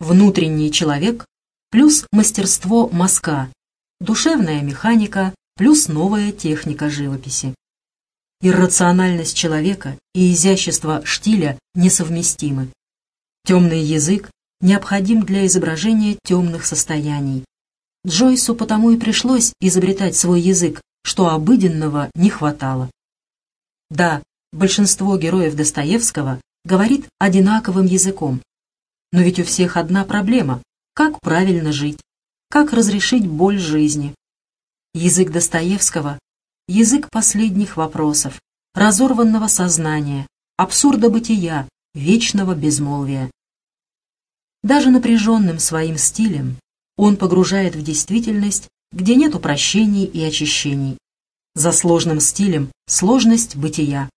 [SPEAKER 1] Внутренний человек плюс мастерство мазка, душевная механика плюс новая техника живописи. Иррациональность человека и изящество штиля несовместимы. Темный язык необходим для изображения темных состояний. Джойсу потому и пришлось изобретать свой язык, что обыденного не хватало. Да, большинство героев Достоевского говорит одинаковым языком. Но ведь у всех одна проблема – как правильно жить, как разрешить боль жизни. Язык Достоевского – язык последних вопросов, разорванного сознания, абсурда бытия, вечного безмолвия. Даже напряженным своим стилем он погружает в действительность, где нет упрощений и очищений. За сложным стилем сложность бытия.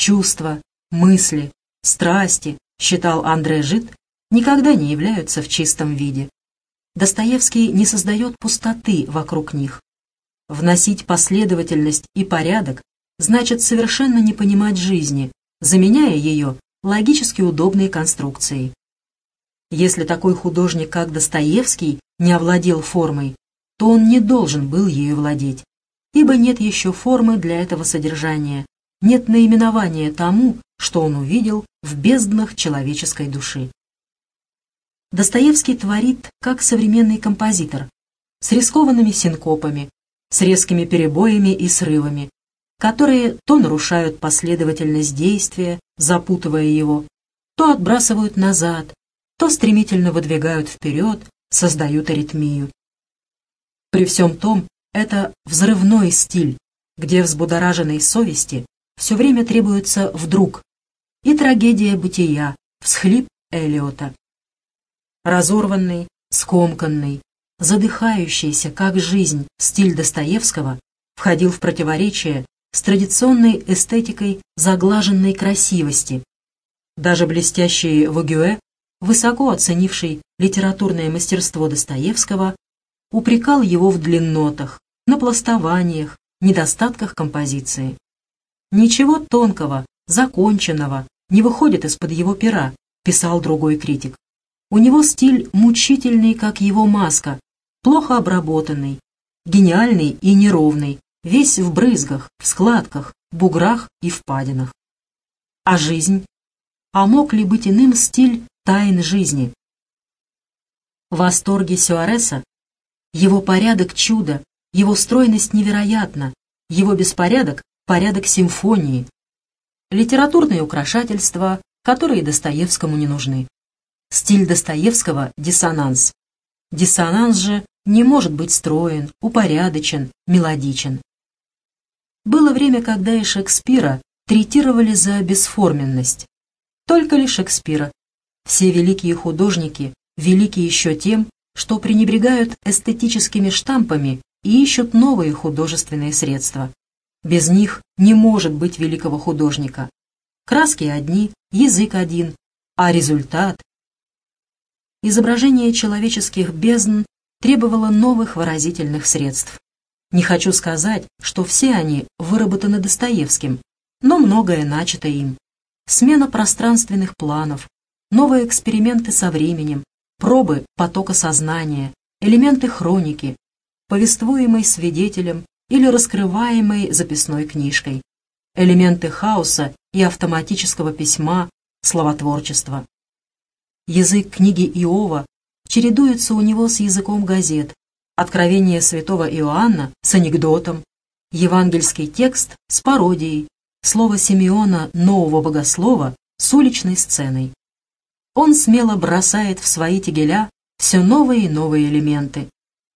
[SPEAKER 1] Чувства, мысли, страсти, считал Андре Жит, никогда не являются в чистом виде. Достоевский не создает пустоты вокруг них. Вносить последовательность и порядок значит совершенно не понимать жизни, заменяя ее логически удобной конструкцией. Если такой художник, как Достоевский, не овладел формой, то он не должен был ею владеть, ибо нет еще формы для этого содержания, нет наименования тому, что он увидел в безднах человеческой души. Достоевский творит как современный композитор, с рискованными синкопами, с резкими перебоями и срывами, которые то нарушают последовательность действия, запутывая его, то отбрасывают назад, то стремительно выдвигают вперед, создают аритмию. При всем том, это взрывной стиль, где взбудораженной совести все время требуется вдруг, и трагедия бытия, всхлип Элиота. Разорванный, скомканный, задыхающийся, как жизнь, стиль Достоевского входил в противоречие с традиционной эстетикой заглаженной красивости. Даже блестящий Вогюэ высоко оценивший литературное мастерство Достоевского, упрекал его в длиннотах, напластованиях, недостатках композиции. «Ничего тонкого, законченного не выходит из-под его пера», писал другой критик. «У него стиль мучительный, как его маска, плохо обработанный, гениальный и неровный, весь в брызгах, в складках, буграх и впадинах. А жизнь? А мог ли быть иным стиль тайн жизни. В восторге Сюареса его порядок чудо, его стройность невероятна, его беспорядок — порядок симфонии. Литературные украшательства, которые Достоевскому не нужны. Стиль Достоевского — диссонанс. Диссонанс же не может быть строен, упорядочен, мелодичен. Было время, когда и Шекспира третировали за бесформенность. Только ли Шекспира, все великие художники велики еще тем, что пренебрегают эстетическими штампами и ищут новые художественные средства. Без них не может быть великого художника. Краски одни, язык один, а результат... Изображение человеческих бездн требовало новых выразительных средств. Не хочу сказать, что все они выработаны Достоевским, но многое начато им. Смена пространственных планов, новые эксперименты со временем, пробы потока сознания, элементы хроники, повествуемой свидетелем или раскрываемой записной книжкой, элементы хаоса и автоматического письма, словотворчества. Язык книги Иова чередуется у него с языком газет, откровение святого Иоанна с анекдотом, евангельский текст с пародией, слово Симеона нового богослова с уличной сценой. Он смело бросает в свои тегеля все новые и новые элементы,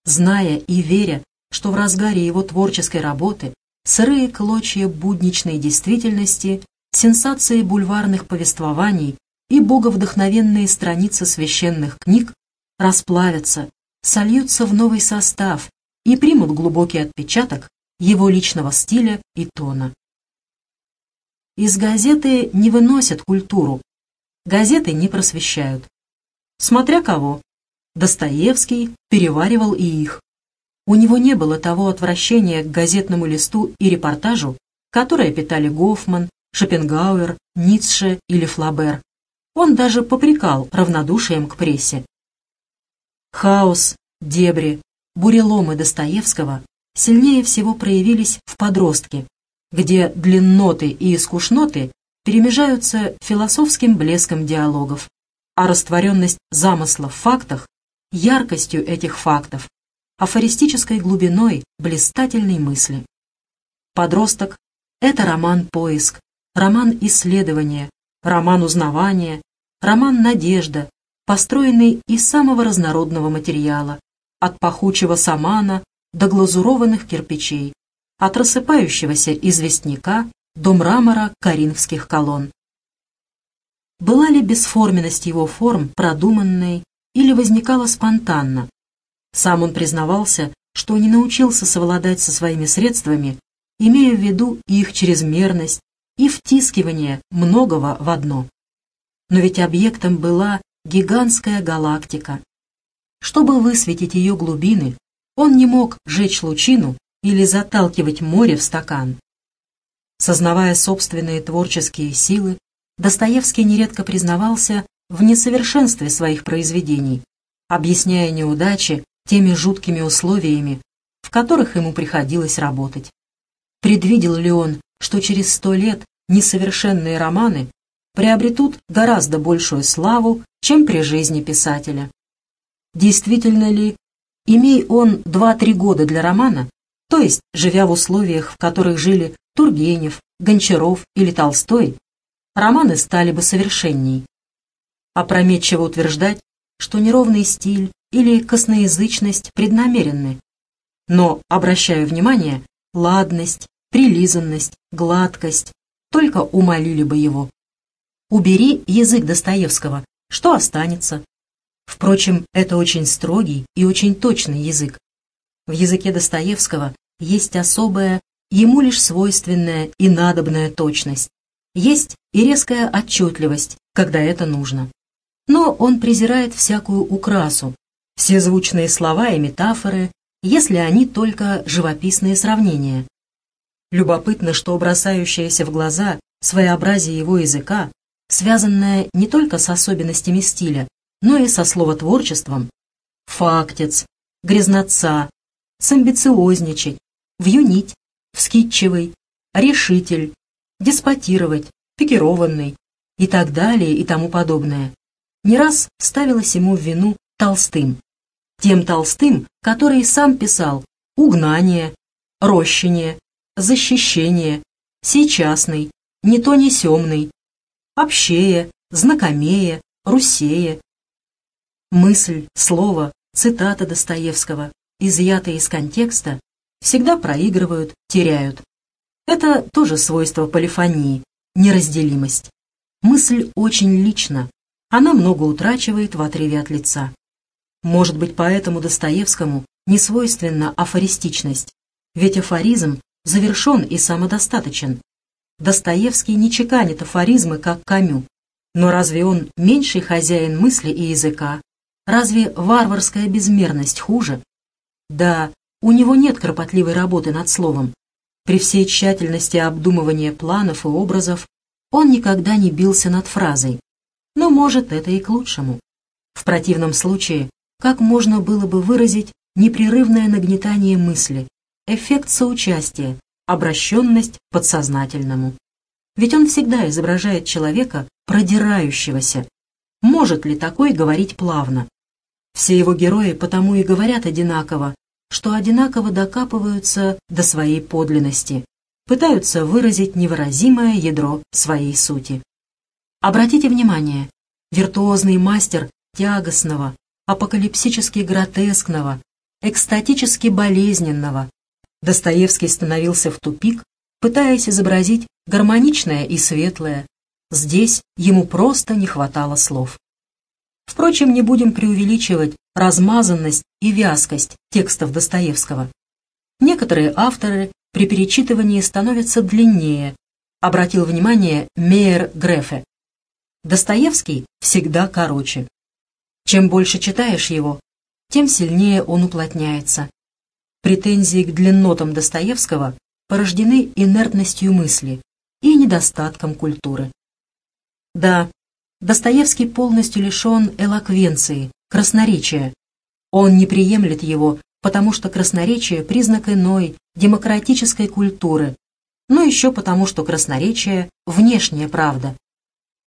[SPEAKER 1] зная и веря, что в разгаре его творческой работы сырые клочья будничной действительности, сенсации бульварных повествований и боговдохновенные страницы священных книг расплавятся, сольются в новый состав и примут глубокий отпечаток его личного стиля и тона. Из газеты не выносят культуру, газеты не просвещают. Смотря кого. Достоевский переваривал и их. У него не было того отвращения к газетному листу и репортажу, которое питали Гофман, Шопенгауэр, Ницше или Флабер. Он даже попрекал равнодушием к прессе. Хаос, дебри, буреломы Достоевского сильнее всего проявились в подростке, где длинноты и скучноты перемежаются философским блеском диалогов, а растворенность замысла в фактах — яркостью этих фактов, афористической глубиной блистательной мысли. Подросток — это роман-поиск, роман исследования, роман узнавания, роман надежда, построенный из самого разнородного материала, от пахучего самана до глазурованных кирпичей, от рассыпающегося известняка до мрамора коринфских колонн. Была ли бесформенность его форм продуманной или возникала спонтанно? Сам он признавался, что не научился совладать со своими средствами, имея в виду их чрезмерность и втискивание многого в одно. Но ведь объектом была гигантская галактика. Чтобы высветить ее глубины, он не мог жечь лучину или заталкивать море в стакан. Сознавая собственные творческие силы, Достоевский нередко признавался в несовершенстве своих произведений, объясняя неудачи теми жуткими условиями, в которых ему приходилось работать. Предвидел ли он, что через сто лет несовершенные романы приобретут гораздо большую славу, чем при жизни писателя? Действительно ли, имей он два-три года для романа, то есть, живя в условиях, в которых жили Тургенев, Гончаров или Толстой, романы стали бы совершенней. Опрометчиво утверждать, что неровный стиль или косноязычность преднамеренны. Но, обращаю внимание, ладность, прилизанность, гладкость только умолили бы его. Убери язык Достоевского, что останется? Впрочем, это очень строгий и очень точный язык. В языке Достоевского есть особая, ему лишь свойственная и надобная точность. Есть и резкая отчетливость, когда это нужно. Но он презирает всякую украсу, все звучные слова и метафоры, если они только живописные сравнения. Любопытно, что бросающееся в глаза своеобразие его языка, связанное не только с особенностями стиля, но и со словотворчеством, фактец, грязноца, самбициозничать, вьюнить, вскидчивый, решитель, деспотировать, пикированный и так далее и тому подобное, не раз ставилось ему в вину Толстым. Тем Толстым, который сам писал «Угнание», «Рощение», «Защищение», «Сейчасный», «Не то не семный», «Общее», «Знакомее», «Русее». Мысль, слово, цитата Достоевского изъятые из контекста, всегда проигрывают, теряют. Это тоже свойство полифонии, неразделимость. Мысль очень лична, она много утрачивает в отрыве от лица. Может быть, поэтому Достоевскому не свойственна афористичность, ведь афоризм завершен и самодостаточен. Достоевский не чеканит афоризмы, как Камю, но разве он меньший хозяин мысли и языка? Разве варварская безмерность хуже? Да, у него нет кропотливой работы над словом. При всей тщательности обдумывания планов и образов он никогда не бился над фразой. Но, может, это и к лучшему. В противном случае, как можно было бы выразить непрерывное нагнетание мысли, эффект соучастия, обращенность к подсознательному? Ведь он всегда изображает человека, продирающегося. Может ли такой говорить плавно? Все его герои потому и говорят одинаково, что одинаково докапываются до своей подлинности, пытаются выразить невыразимое ядро своей сути. Обратите внимание, виртуозный мастер тягостного, апокалипсически гротескного, экстатически болезненного. Достоевский становился в тупик, пытаясь изобразить гармоничное и светлое. Здесь ему просто не хватало слов. Впрочем, не будем преувеличивать размазанность и вязкость текстов Достоевского. Некоторые авторы при перечитывании становятся длиннее, обратил внимание Мейер Грефе. Достоевский всегда короче. Чем больше читаешь его, тем сильнее он уплотняется. Претензии к длиннотам Достоевского порождены инертностью мысли и недостатком культуры. Да, Достоевский полностью лишен элоквенции, красноречия. Он не приемлет его, потому что красноречие – признак иной, демократической культуры, но еще потому, что красноречие – внешняя правда.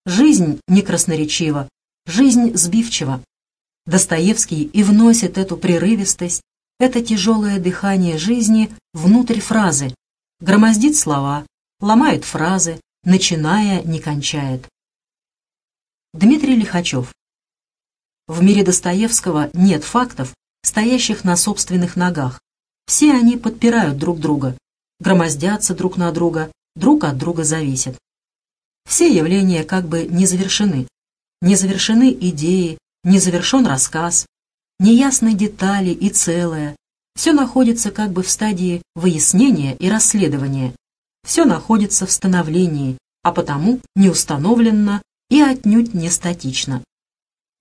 [SPEAKER 1] Жизнь не красноречива, жизнь сбивчива. Достоевский и вносит эту прерывистость, это тяжелое дыхание жизни внутрь фразы, громоздит слова, ломает фразы, начиная, не кончает. Дмитрий Лихачев. В мире Достоевского нет фактов, стоящих на собственных ногах. Все они подпирают друг друга, громоздятся друг на друга, друг от друга зависят. Все явления как бы не завершены. Не завершены идеи, не завершен рассказ, неясны детали и целое. Все находится как бы в стадии выяснения и расследования. Все находится в становлении, а потому не установлено и отнюдь не статично.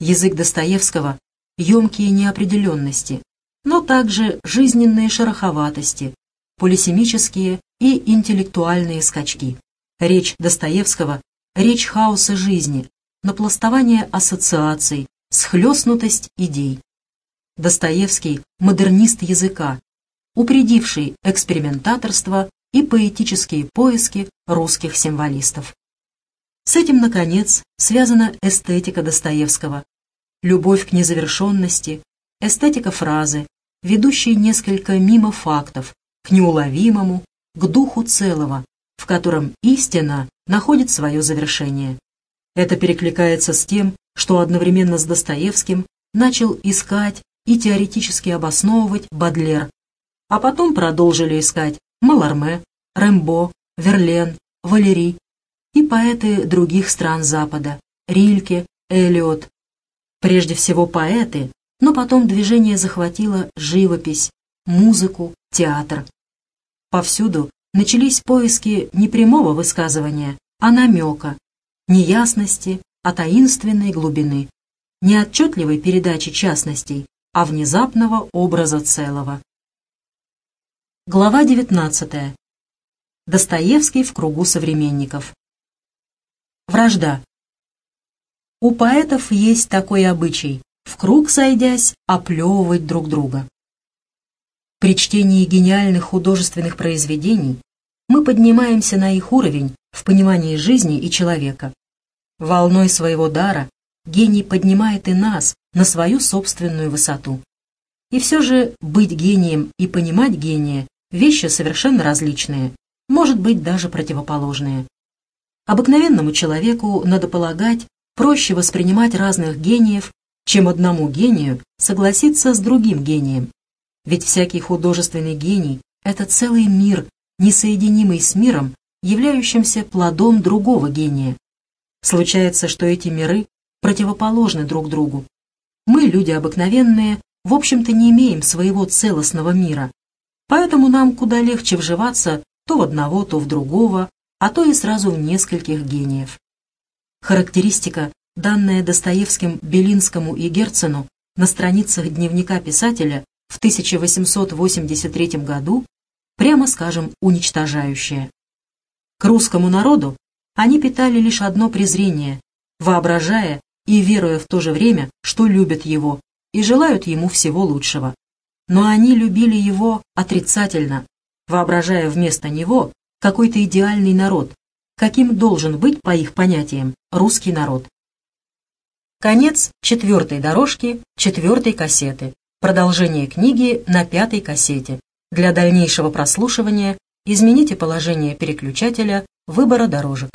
[SPEAKER 1] Язык Достоевского – емкие неопределенности, но также жизненные шероховатости, полисемические и интеллектуальные скачки. Речь Достоевского – речь хаоса жизни, напластование ассоциаций, схлестнутость идей. Достоевский – модернист языка, упредивший экспериментаторство и поэтические поиски русских символистов. С этим, наконец, связана эстетика Достоевского, любовь к незавершенности, эстетика фразы, ведущей несколько мимо фактов, к неуловимому, к духу целого, в котором истина находит свое завершение. Это перекликается с тем, что одновременно с Достоевским начал искать и теоретически обосновывать Бадлер, а потом продолжили искать Маларме, Рэмбо, Верлен, Валери и поэты других стран Запада, Рильке, Элиот. Прежде всего поэты, но потом движение захватило живопись, музыку, театр. Повсюду начались поиски не прямого высказывания, а намека, неясности, а таинственной глубины, неотчетливой передачи частностей, а внезапного образа целого. Глава 19. Достоевский в кругу современников. Вражда. У поэтов есть такой обычай, в круг сойдясь, оплевывать друг друга. При чтении гениальных художественных произведений мы поднимаемся на их уровень в понимании жизни и человека. Волной своего дара гений поднимает и нас на свою собственную высоту. И все же быть гением и понимать гения – вещи совершенно различные, может быть даже противоположные. Обыкновенному человеку, надо полагать, проще воспринимать разных гениев, чем одному гению согласиться с другим гением. Ведь всякий художественный гений – это целый мир, несоединимый с миром, являющимся плодом другого гения. Случается, что эти миры противоположны друг другу. Мы, люди обыкновенные, в общем-то не имеем своего целостного мира, поэтому нам куда легче вживаться то в одного, то в другого, а то и сразу в нескольких гениев. Характеристика, данная Достоевским Белинскому и Герцену на страницах дневника писателя в 1883 году, прямо скажем, уничтожающая. К русскому народу они питали лишь одно презрение, воображая и веруя в то же время, что любят его и желают ему всего лучшего. Но они любили его отрицательно, воображая вместо него какой-то идеальный народ, каким должен быть, по их понятиям, русский народ. Конец четвертой дорожки четвертой кассеты. Продолжение книги на пятой кассете. Для дальнейшего прослушивания измените положение переключателя выбора дорожек.